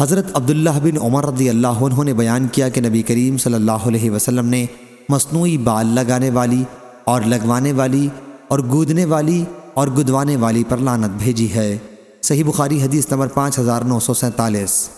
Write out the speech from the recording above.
حضرت عبداللہ بن عمر رضی اللہ عنہ نے بیان کیا کہ نبی کریم صلی اللہ علیہ وسلم نے مصنوعی بال لگانے والی اور لگوانے والی اور گودنے والی اور گدوانے والی پر لانت بھیجی ہے۔ صحیح بخاری حدیث نمبر پانچ ہزار نو سو سینتالیس۔